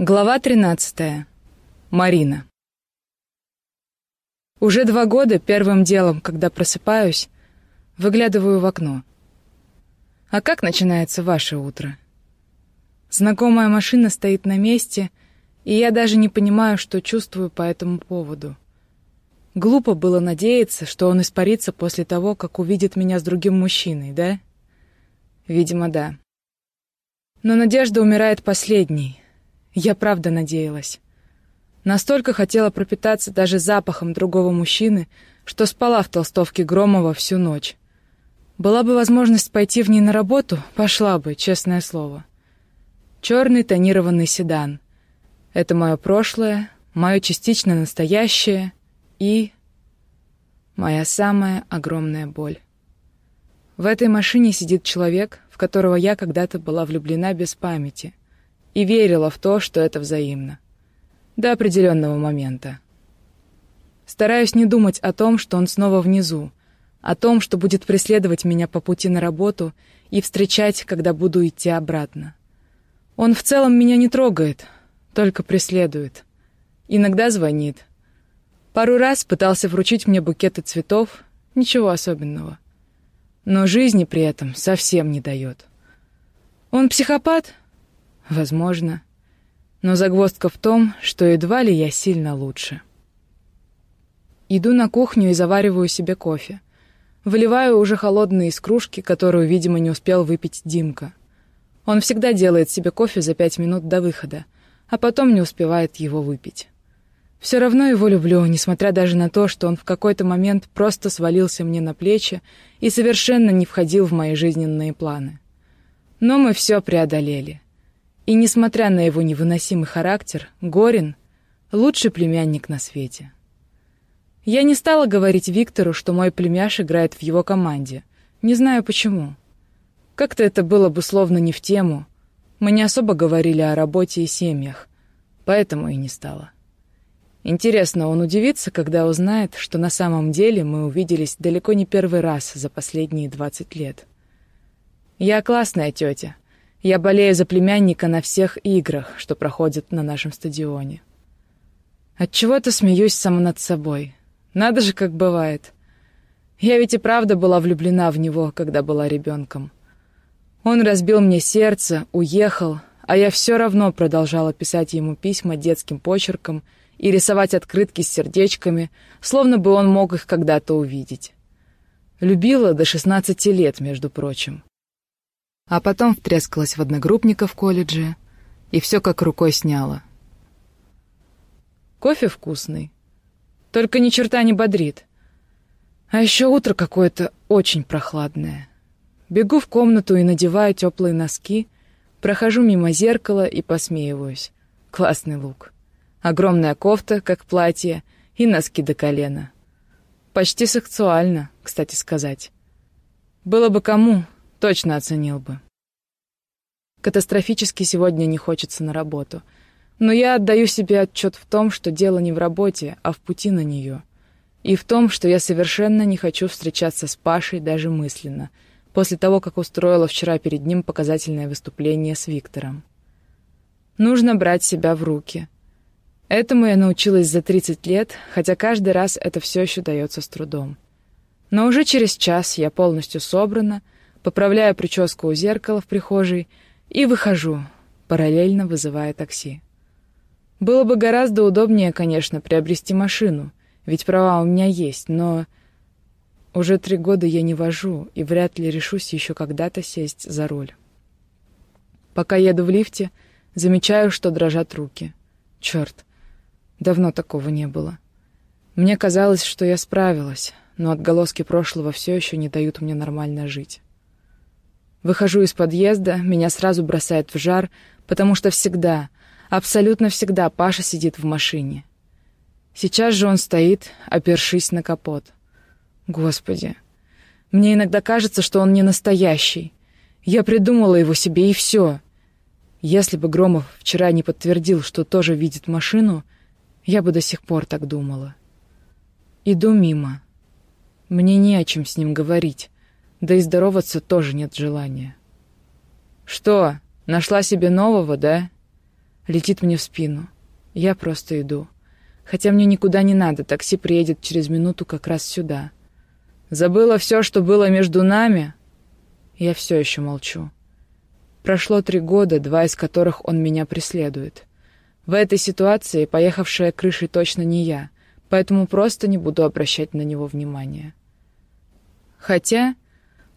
Глава 13. Марина. Уже два года первым делом, когда просыпаюсь, выглядываю в окно. А как начинается ваше утро? Знакомая машина стоит на месте, и я даже не понимаю, что чувствую по этому поводу. Глупо было надеяться, что он испарится после того, как увидит меня с другим мужчиной, да? Видимо, да. Но надежда умирает последней — я правда надеялась. Настолько хотела пропитаться даже запахом другого мужчины, что спала в толстовке Громова всю ночь. Была бы возможность пойти в ней на работу, пошла бы, честное слово. Черный тонированный седан. Это мое прошлое, мое частично настоящее и... моя самая огромная боль. В этой машине сидит человек, в которого я когда-то была влюблена без памяти и верила в то, что это взаимно. До определенного момента. Стараюсь не думать о том, что он снова внизу, о том, что будет преследовать меня по пути на работу и встречать, когда буду идти обратно. Он в целом меня не трогает, только преследует. Иногда звонит. Пару раз пытался вручить мне букеты цветов, ничего особенного. Но жизни при этом совсем не дает. Он психопат? Возможно. Но загвоздка в том, что едва ли я сильно лучше. Иду на кухню и завариваю себе кофе. Выливаю уже холодный из кружки, которую, видимо, не успел выпить Димка. Он всегда делает себе кофе за пять минут до выхода, а потом не успевает его выпить. Все равно его люблю, несмотря даже на то, что он в какой-то момент просто свалился мне на плечи и совершенно не входил в мои жизненные планы. Но мы все преодолели — и, несмотря на его невыносимый характер, Горин — лучший племянник на свете. Я не стала говорить Виктору, что мой племяш играет в его команде. Не знаю почему. Как-то это было бы словно не в тему. Мы не особо говорили о работе и семьях, поэтому и не стала. Интересно, он удивится, когда узнает, что на самом деле мы увиделись далеко не первый раз за последние двадцать лет. Я классная тетя — я болею за племянника на всех играх, что проходят на нашем стадионе. Отчего-то смеюсь сама над собой. Надо же, как бывает. Я ведь и правда была влюблена в него, когда была ребенком. Он разбил мне сердце, уехал, а я все равно продолжала писать ему письма детским почерком и рисовать открытки с сердечками, словно бы он мог их когда-то увидеть. Любила до 16 лет, между прочим а потом втрескалась в одногруппника в колледже, и все как рукой сняло. Кофе вкусный, только ни черта не бодрит. А еще утро какое-то очень прохладное. Бегу в комнату и надеваю теплые носки, прохожу мимо зеркала и посмеиваюсь. Классный лук. Огромная кофта, как платье, и носки до колена. Почти сексуально, кстати сказать. Было бы кому, Точно оценил бы. Катастрофически сегодня не хочется на работу. Но я отдаю себе отчет в том, что дело не в работе, а в пути на нее. И в том, что я совершенно не хочу встречаться с Пашей даже мысленно, после того, как устроила вчера перед ним показательное выступление с Виктором. Нужно брать себя в руки. Этому я научилась за 30 лет, хотя каждый раз это все еще дается с трудом. Но уже через час я полностью собрана — поправляю прическу у зеркала в прихожей и выхожу, параллельно вызывая такси. Было бы гораздо удобнее, конечно, приобрести машину, ведь права у меня есть, но... Уже три года я не вожу, и вряд ли решусь еще когда-то сесть за руль. Пока еду в лифте, замечаю, что дрожат руки. Черт, давно такого не было. Мне казалось, что я справилась, но отголоски прошлого все еще не дают мне нормально жить. Выхожу из подъезда, меня сразу бросает в жар, потому что всегда, абсолютно всегда Паша сидит в машине. Сейчас же он стоит, опершись на капот. Господи, мне иногда кажется, что он не настоящий. Я придумала его себе, и все. Если бы Громов вчера не подтвердил, что тоже видит машину, я бы до сих пор так думала. Иду мимо. Мне не о чем с ним говорить. Да и здороваться тоже нет желания. «Что, нашла себе нового, да?» Летит мне в спину. Я просто иду. Хотя мне никуда не надо, такси приедет через минуту как раз сюда. Забыла все, что было между нами? Я все еще молчу. Прошло три года, два из которых он меня преследует. В этой ситуации поехавшая крышей точно не я, поэтому просто не буду обращать на него внимания. Хотя,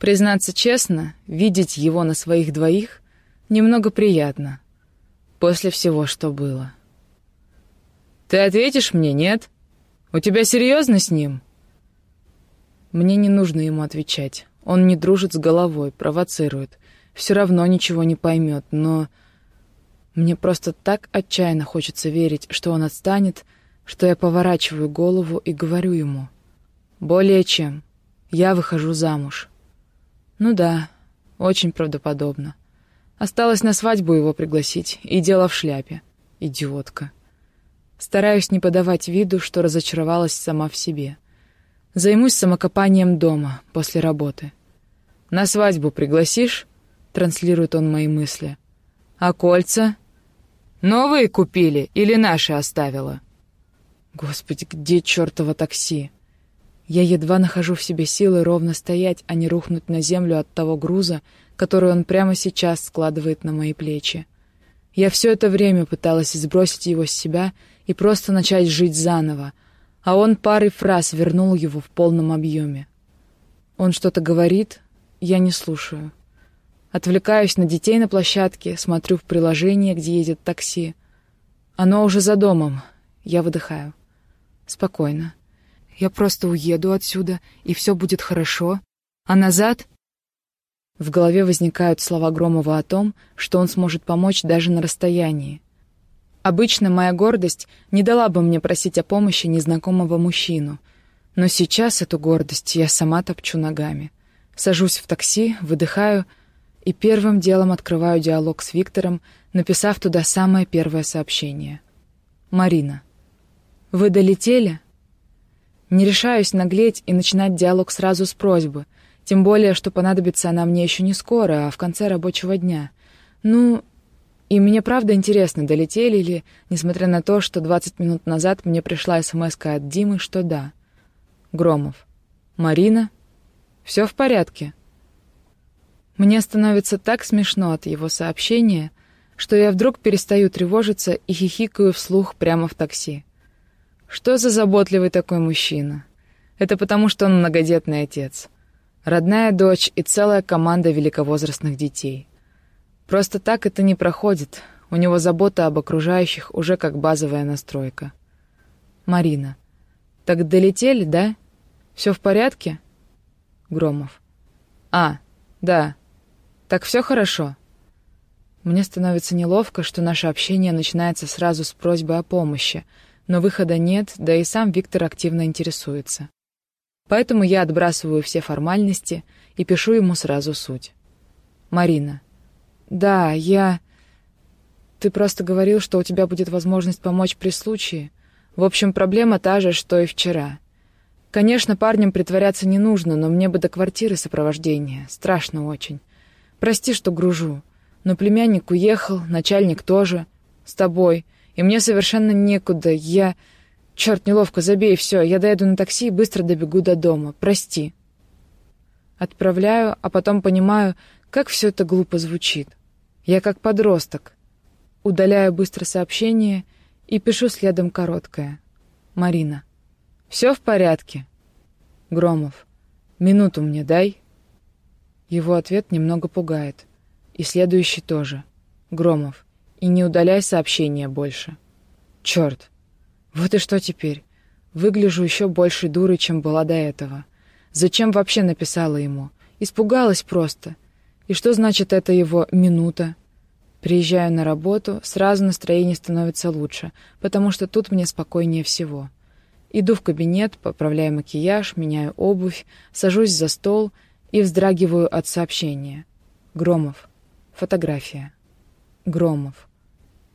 признаться честно, видеть его на своих двоих немного приятно. После всего, что было. «Ты ответишь мне, нет? У тебя серьезно с ним?» Мне не нужно ему отвечать. Он не дружит с головой, провоцирует. Все равно ничего не поймет, но мне просто так отчаянно хочется верить, что он отстанет, что я поворачиваю голову и говорю ему. Более чем. Я выхожу замуж. Ну да, очень правдоподобно. Осталось на свадьбу его пригласить, и дело в шляпе. Идиотка. Стараюсь не подавать виду, что разочаровалась сама в себе. Займусь самокопанием дома, после работы. «На свадьбу пригласишь?» — транслирует он мои мысли. «А кольца?» Новые купили или наши оставила?» «Господи, где чертово такси?» Я едва нахожу в себе силы ровно стоять, а не рухнуть на землю от того груза, который он прямо сейчас складывает на мои плечи. Я все это время пыталась сбросить его с себя и просто начать жить заново, а он парой фраз вернул его в полном объеме. Он что-то говорит, я не слушаю. Отвлекаюсь на детей на площадке, смотрю в приложение, где едет такси. Оно уже за домом. Я выдыхаю. Спокойно. Я просто уеду отсюда, и все будет хорошо. А назад... В голове возникают слова Громова о том, что он сможет помочь даже на расстоянии. Обычно моя гордость не дала бы мне просить о помощи незнакомого мужчину. Но сейчас эту гордость я сама топчу ногами. Сажусь в такси, выдыхаю — и первым делом открываю диалог с Виктором, написав туда самое первое сообщение. «Марина, вы долетели?» Не решаюсь наглеть и начинать диалог сразу с просьбы, тем более, что понадобится она мне еще не скоро, а в конце рабочего дня. Ну, и мне правда интересно, долетели ли, несмотря на то, что 20 минут назад мне пришла смс от Димы, что да. Громов. «Марина? Все в порядке?» Мне становится так смешно от его сообщения, что я вдруг перестаю тревожиться и хихикаю вслух прямо в такси. Что за заботливый такой мужчина? Это потому, что он многодетный отец. Родная дочь и целая команда великовозрастных детей. Просто так это не проходит. У него забота об окружающих уже как базовая настройка. Марина. Так долетели, да? Все в порядке? Громов. А, да. Так все хорошо?» Мне становится неловко, что наше общение начинается сразу с просьбы о помощи, но выхода нет, да и сам Виктор активно интересуется. Поэтому я отбрасываю все формальности и пишу ему сразу суть. «Марина. Да, я... Ты просто говорил, что у тебя будет возможность помочь при случае. В общем, проблема та же, что и вчера. Конечно, парнем притворяться не нужно, но мне бы до квартиры сопровождение. Страшно очень. Прости, что гружу. Но племянник уехал, начальник тоже. С тобой. И мне совершенно некуда. Я... Черт, неловко, забей, все. Я доеду на такси и быстро добегу до дома. Прости. Отправляю, а потом понимаю, как все это глупо звучит. Я как подросток. Удаляю быстро сообщение и пишу следом короткое. Марина. Все в порядке? Громов. Минуту мне дай. Его ответ немного пугает. И следующий тоже. Громов. И не удаляй сообщение больше. Черт. Вот и что теперь? Выгляжу еще больше дурой, чем была до этого. Зачем вообще написала ему? Испугалась просто. И что значит это его «минута»? Приезжаю на работу, сразу настроение становится лучше, потому что тут мне спокойнее всего. Иду в кабинет, поправляю макияж, меняю обувь, сажусь за стол — и вздрагиваю от сообщения. Громов. Фотография. Громов.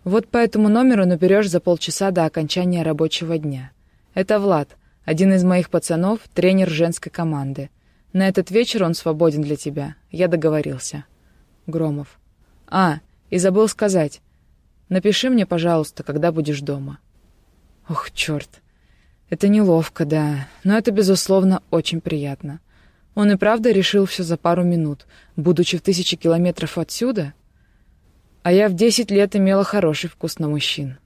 Вот по этому номеру наберешь за полчаса до окончания рабочего дня. Это Влад, один из моих пацанов, тренер женской команды. На этот вечер он свободен для тебя. Я договорился. Громов. А, и забыл сказать. Напиши мне, пожалуйста, когда будешь дома. Ох, черт. Это неловко, да, но это, безусловно, очень приятно. Он и правда решил все за пару минут, будучи в тысячи километров отсюда? А я в десять лет имела хороший вкус на мужчин.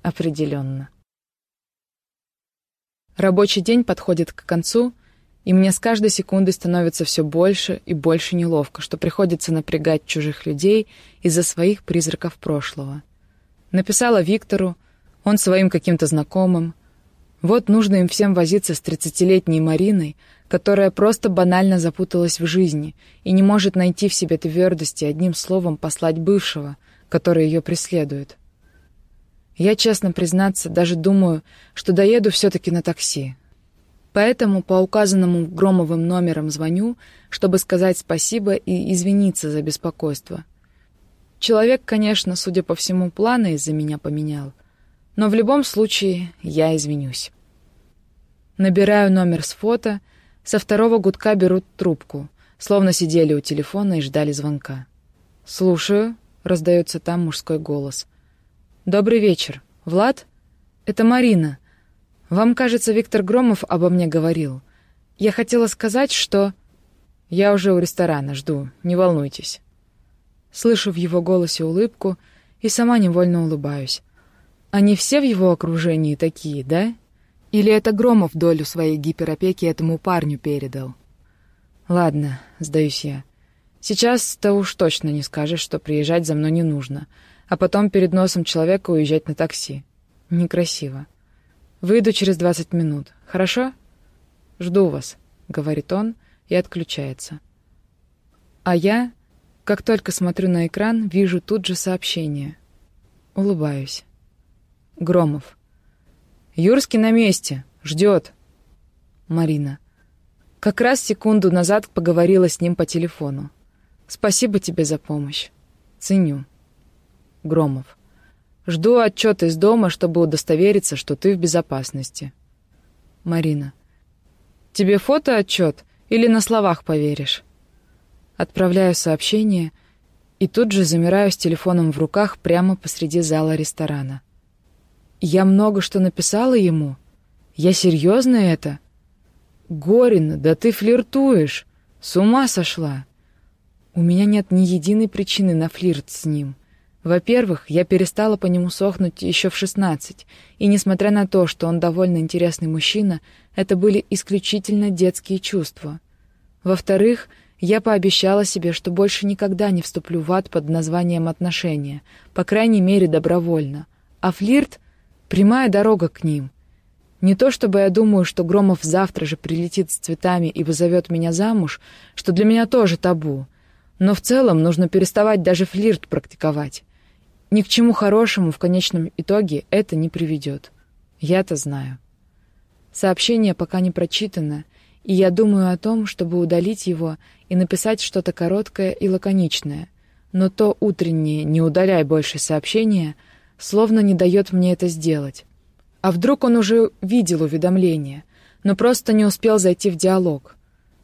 Определенно. Рабочий день подходит к концу, и мне с каждой секундой становится все больше и больше неловко, что приходится напрягать чужих людей из-за своих призраков прошлого. Написала Виктору, он своим каким-то знакомым. Вот нужно им всем возиться с тридцатилетней Мариной, которая просто банально запуталась в жизни и не может найти в себе твердости одним словом послать бывшего, который ее преследует. Я, честно признаться, даже думаю, что доеду все-таки на такси. Поэтому по указанному Громовым номерам звоню, чтобы сказать спасибо и извиниться за беспокойство. Человек, конечно, судя по всему, планы из-за меня поменял. Но в любом случае я извинюсь. Набираю номер с фото, со второго гудка берут трубку, словно сидели у телефона и ждали звонка. «Слушаю», — раздается там мужской голос — «Добрый вечер. Влад? Это Марина. Вам, кажется, Виктор Громов обо мне говорил. Я хотела сказать, что...» «Я уже у ресторана, жду. Не волнуйтесь». Слышу в его голосе улыбку и сама невольно улыбаюсь. Они все в его окружении такие, да? Или это Громов долю своей гиперопеки этому парню передал? Ладно, сдаюсь я. Сейчас-то уж точно не скажешь, что приезжать за мной не нужно — а потом перед носом человека уезжать на такси. Некрасиво. Выйду через двадцать минут. Хорошо? Жду вас, говорит он и отключается. А я, как только смотрю на экран, вижу тут же сообщение. Улыбаюсь. Громов. Юрский на месте. Ждет. Марина. Как раз секунду назад поговорила с ним по телефону. Спасибо тебе за помощь. Ценю. Громов. Жду отчет из дома, чтобы удостовериться, что ты в безопасности. Марина. Тебе фото отчет или на словах поверишь? Отправляю сообщение и тут же замираю с телефоном в руках прямо посреди зала ресторана. Я много что написала ему. Я серьезно это? Горин, да ты флиртуешь. С ума сошла. У меня нет ни единой причины на флирт с ним. Во-первых, я перестала по нему сохнуть еще в шестнадцать, и несмотря на то, что он довольно интересный мужчина, это были исключительно детские чувства. Во-вторых, я пообещала себе, что больше никогда не вступлю в ад под названием отношения, по крайней мере, добровольно. А флирт — прямая дорога к ним. Не то чтобы я думаю, что Громов завтра же прилетит с цветами и вызовет меня замуж, что для меня тоже табу, но в целом нужно переставать даже флирт практиковать. Ни к чему хорошему в конечном итоге это не приведет. Я-то знаю. Сообщение пока не прочитано, и я думаю о том, чтобы удалить его и написать что-то короткое и лаконичное. Но то утреннее «не удаляй больше сообщения» словно не дает мне это сделать. А вдруг он уже видел уведомление, но просто не успел зайти в диалог?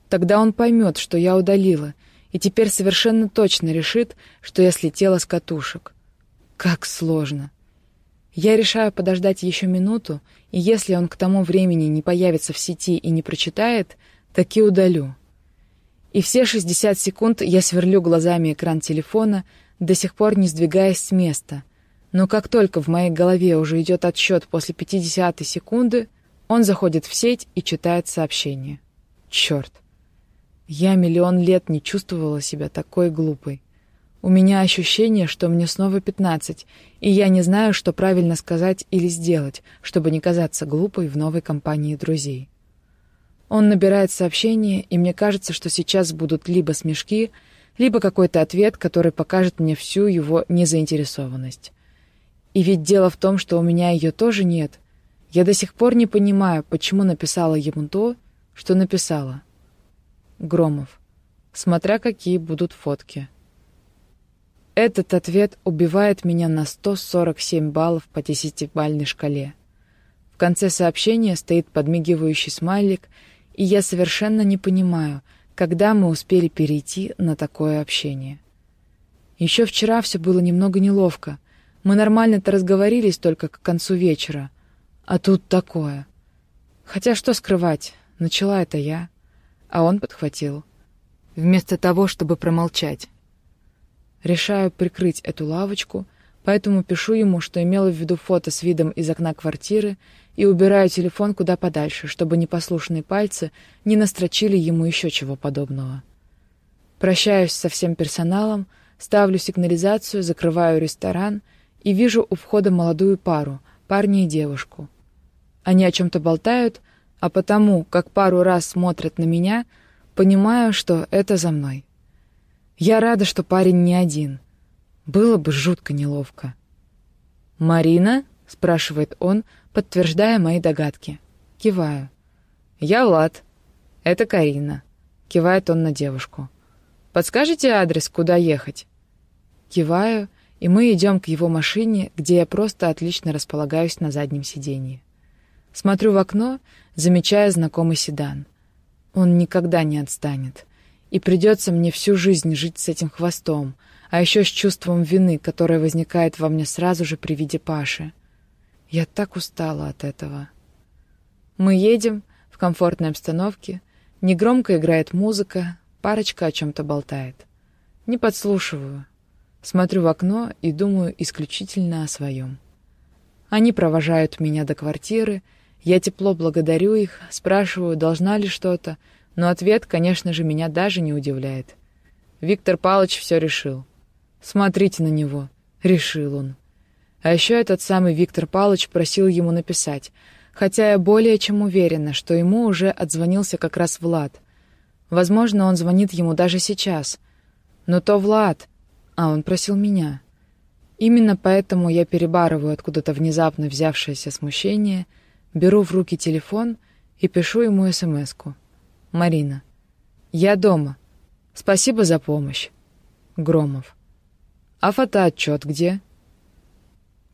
Тогда он поймет, что я удалила, и теперь совершенно точно решит, что я слетела с катушек. Как сложно. Я решаю подождать еще минуту, и если он к тому времени не появится в сети и не прочитает, таки удалю. И все 60 секунд я сверлю глазами экран телефона, до сих пор не сдвигаясь с места. Но как только в моей голове уже идет отсчет после 50 секунды, он заходит в сеть и читает сообщение. Черт. Я миллион лет не чувствовала себя такой глупой. У меня ощущение, что мне снова пятнадцать, и я не знаю, что правильно сказать или сделать, чтобы не казаться глупой в новой компании друзей. Он набирает сообщение, и мне кажется, что сейчас будут либо смешки, либо какой-то ответ, который покажет мне всю его незаинтересованность. И ведь дело в том, что у меня ее тоже нет. Я до сих пор не понимаю, почему написала ему то, что написала. Громов. Смотря какие будут фотки. Этот ответ убивает меня на 147 баллов по десятибальной шкале. В конце сообщения стоит подмигивающий смайлик, и я совершенно не понимаю, когда мы успели перейти на такое общение. Еще вчера все было немного неловко, Мы нормально-то разговорились только к концу вечера. А тут такое. Хотя что скрывать, начала это я, а он подхватил. Вместо того, чтобы промолчать. Решаю прикрыть эту лавочку, поэтому пишу ему, что имела в виду фото с видом из окна квартиры и убираю телефон куда подальше, чтобы непослушные пальцы не настрочили ему еще чего подобного. Прощаюсь со всем персоналом, ставлю сигнализацию, закрываю ресторан и вижу у входа молодую пару, парня и девушку. Они о чем-то болтают, а потому, как пару раз смотрят на меня, понимаю, что это за мной. Я рада, что парень не один. Было бы жутко неловко. «Марина?» — спрашивает он, подтверждая мои догадки. Киваю. «Я Влад. Это Карина». Кивает он на девушку. «Подскажете адрес, куда ехать?» Киваю, и мы идем к его машине, где я просто отлично располагаюсь на заднем сиденье. Смотрю в окно, замечая знакомый седан. Он никогда не отстанет. И придется мне всю жизнь жить с этим хвостом, а еще с чувством вины, которое возникает во мне сразу же при виде Паши. Я так устала от этого. Мы едем в комфортной обстановке, негромко играет музыка, парочка о чем-то болтает. Не подслушиваю. Смотрю в окно и думаю исключительно о своем. Они провожают меня до квартиры, я тепло благодарю их, спрашиваю, должна ли что-то, но ответ, конечно же, меня даже не удивляет. Виктор Павлович все решил. Смотрите на него. Решил он. А еще этот самый Виктор Павлович просил ему написать, хотя я более чем уверена, что ему уже отзвонился как раз Влад. Возможно, он звонит ему даже сейчас. Но то Влад, а он просил меня. Именно поэтому я перебарываю откуда-то внезапно взявшееся смущение, беру в руки телефон и пишу ему смс-ку. Марина. Я дома. Спасибо за помощь. Громов. А фотоотчет где?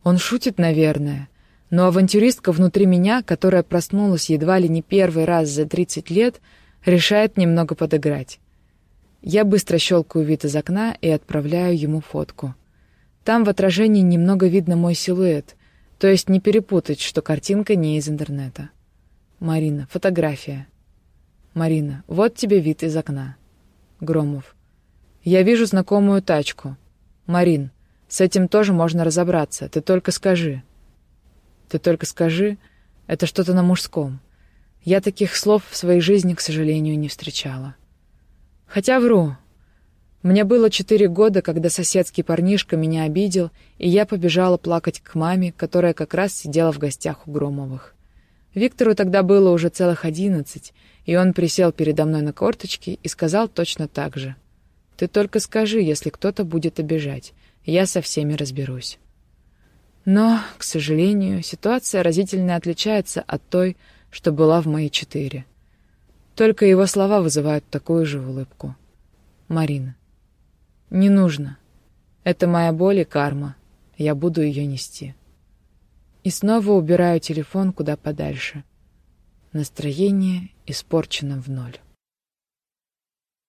Он шутит, наверное. Но авантюристка внутри меня, которая проснулась едва ли не первый раз за 30 лет, решает немного подыграть. Я быстро щелкаю вид из окна и отправляю ему фотку. Там в отражении немного видно мой силуэт, то есть не перепутать, что картинка не из интернета. Марина, фотография. Марина. Вот тебе вид из окна. Громов. Я вижу знакомую тачку. Марин. С этим тоже можно разобраться. Ты только скажи. Ты только скажи. Это что-то на мужском. Я таких слов в своей жизни, к сожалению, не встречала. Хотя вру. Мне было четыре года, когда соседский парнишка меня обидел, и я побежала плакать к маме, которая как раз сидела в гостях у Громовых. Виктору тогда было уже целых одиннадцать, и он присел передо мной на корточки и сказал точно так же. «Ты только скажи, если кто-то будет обижать. Я со всеми разберусь». Но, к сожалению, ситуация разительно отличается от той, что была в мои четыре. Только его слова вызывают такую же улыбку. Марина. «Не нужно. Это моя боль и карма. Я буду ее нести». И снова убираю телефон куда подальше. Настроение испорчено в ноль.